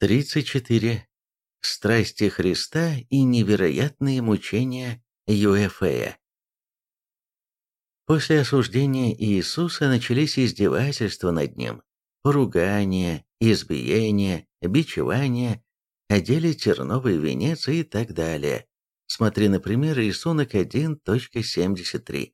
34. Страсти Христа и невероятные мучения Юэфея. После осуждения Иисуса начались издевательства над ним, поругания, избиения, бичевания, одели терновый венец и так далее. Смотри, например, рисунок 1.73.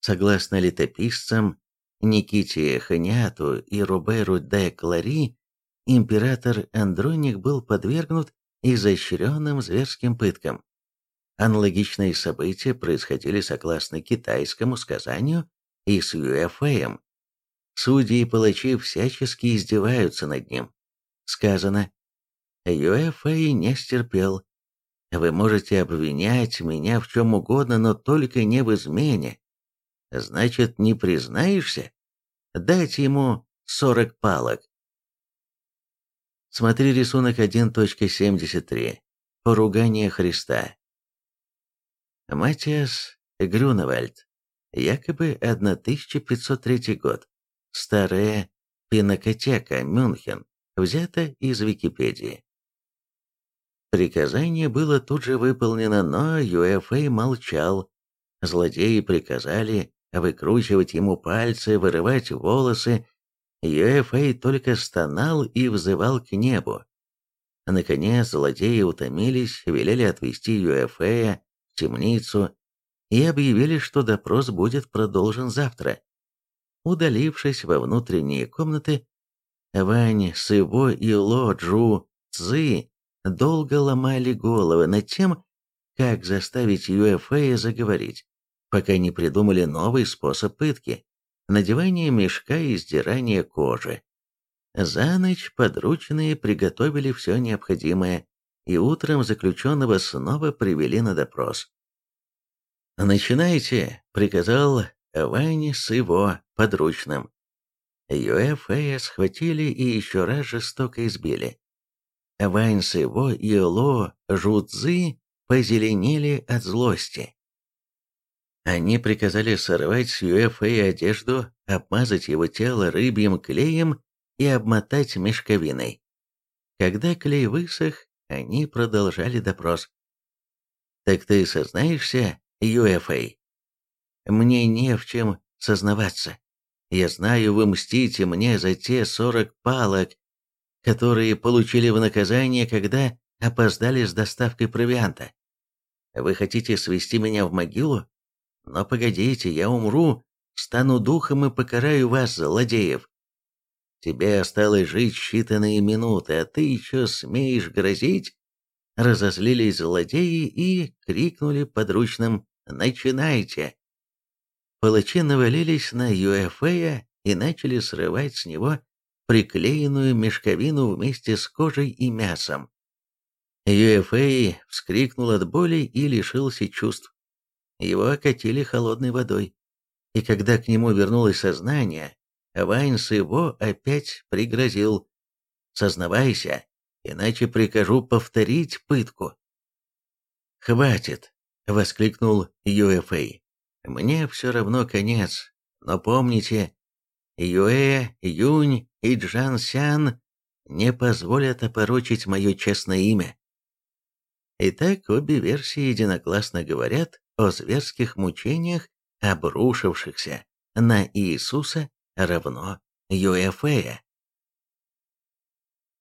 Согласно летописцам Никите Ханиату и Роберу де Клари, император Андроник был подвергнут изощренным зверским пыткам. Аналогичные события происходили согласно китайскому сказанию и с Юэфэем. Судьи и палачи всячески издеваются над ним. Сказано, Юэфэй не стерпел. Вы можете обвинять меня в чем угодно, но только не в измене. Значит, не признаешься? Дайте ему сорок палок. Смотри рисунок 1.73. Поругание Христа. Матиас Грюневальд. Якобы 1503 год. Старая пинокотека, Мюнхен. Взято из Википедии. Приказание было тут же выполнено, но Юэфэй молчал. Злодеи приказали выкручивать ему пальцы, вырывать волосы Юэфэй только стонал и взывал к небу. Наконец, злодеи утомились, велели отвезти Юэфэя в темницу и объявили, что допрос будет продолжен завтра. Удалившись во внутренние комнаты, Вань, Сыво и Ло Джу Цзы долго ломали головы над тем, как заставить Юэфэя заговорить, пока не придумали новый способ пытки надевание мешка и сдирание кожи. За ночь подручные приготовили все необходимое, и утром заключенного снова привели на допрос. «Начинайте», — приказал Вань с его подручным. Юэфэя схватили и еще раз жестоко избили. Вань с его и Ло Жудзы позеленели от злости. Они приказали сорвать с Юэфэй одежду, обмазать его тело рыбьим клеем и обмотать мешковиной. Когда клей высох, они продолжали допрос. «Так ты сознаешься, Юэфэй?» «Мне не в чем сознаваться. Я знаю, вы мстите мне за те сорок палок, которые получили в наказание, когда опоздали с доставкой провианта. Вы хотите свести меня в могилу? Но погодите, я умру, стану духом и покараю вас, злодеев. Тебе осталось жить считанные минуты, а ты еще смеешь грозить?» Разозлились злодеи и крикнули подручным «Начинайте!». Палачи навалились на Юэфея и начали срывать с него приклеенную мешковину вместе с кожей и мясом. Юэфэй вскрикнул от боли и лишился чувств. Его окатили холодной водой. И когда к нему вернулось сознание, Вайнс его опять пригрозил. «Сознавайся, иначе прикажу повторить пытку». «Хватит!» — воскликнул Юэфэй. «Мне все равно конец, но помните, Юэ, Юнь и Джан Сян не позволят опорочить мое честное имя». Итак, обе версии единогласно говорят о зверских мучениях, обрушившихся на Иисуса равно Юэфея.